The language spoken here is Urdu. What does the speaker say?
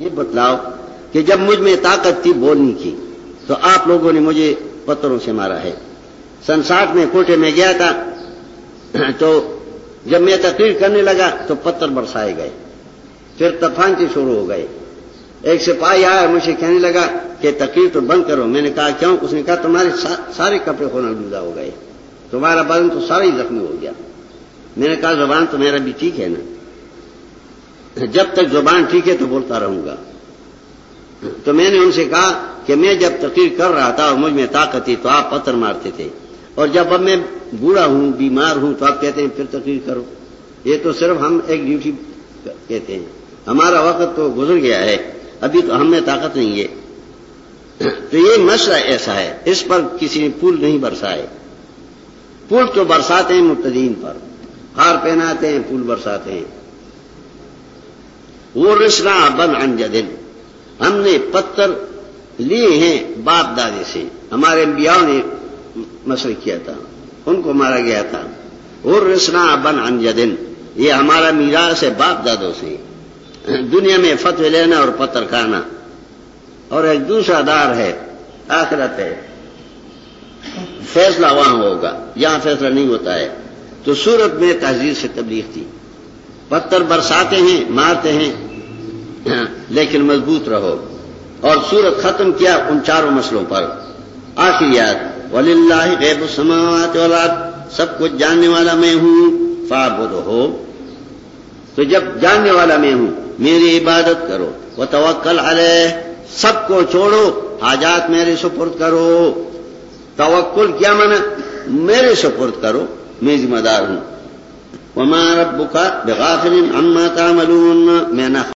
یہ بتلاؤ کہ جب مجھ میں طاقت تھی بولنے کی، تو آپ لوگوں نے مجھے پتھروں سے مارا ہے۔ سنساٹ میں کوٹے میں گیا تھا، تو جب میں تقریر کرنے لگا، تو پتھر برسائے گئے۔ پھر تفانچے شروع ہو گئے۔ ایک سپاہی آیا مجھے کہنے لگا کہ تقریر تو بند کرو۔ میں نے کہا، کیوں؟ اس نے کہا، تمہارے سارے کپڑے ہونا جدا ہو گئے۔ تمہارا بدن تو سارا ہی زخمی ہو گیا۔ میں نے کہا، زبان تو میرا بھی ٹھیک ہے نا۔ جب تک زبان ٹھیک ہے تو بولتا رہوں گا۔ تو میں نے ان سے کہا کہ میں جب تقریر کر رہا تھا اور مجھ میں طاقت تھی تو آپ پتھر مارتے تھے۔ اور جب اب میں بوڑھا ہوں، بیمار ہوں تو آپ کہتے ہیں پھر تقریر کرو۔ یہ تو صرف ہم ایک ڈیوٹی کہتے ہیں۔ ہمارا وقت تو گزر گیا ہے۔ ابھی تو ہم میں طاقت نہیں ہے۔ تو یہ مسئلہ ایسا ہے۔ اس پر کسی نے پول نہیں برسائے۔ پول تو برساتے ہیں متدین پر۔ ہار پہناتے ہیں پول برساتے ہیں۔ وہ رسنا بن انجدن ہم نے پتھر لیے ہیں باپ دادے سے۔ ہمارے انبیاء نے مسئلہ کیا تھا۔ ان کو مارا گیا تھا۔ اور رسنا بن انجدن یہ ہمارا میراث ہے باپ دادوں سے۔ دنیا میں فتح لینا اور پتھر کھانا۔ اور ایک دوسرا دار ہے، آخرت ہے۔ فیصلہ وہاں ہوگا۔ یہاں فیصلہ نہیں ہوتا ہے۔ تو سورت میں تہذیب سے تبلیغ تھی۔ پتھر برساتے ہیں، مارتے ہیں۔ لیکن مضبوط رہو۔ اور سورت ختم کیا ان چاروں مسئلوں پر۔ آخر یاد ولی اللہ غیب السماوات والارض سب کچھ جاننے والا میں ہوں فابد ہو تو جب جاننے والا میں ہوں، میری عبادت کرو وہ توکل علیہ سب کو چھوڑو، حاجات میرے سپرد کرو۔ توکل کیا مانا؟ میرے سپرد کرو، میں ذمہ دار ہوں۔ وما ربك بغافل عما تعملون. میں نہ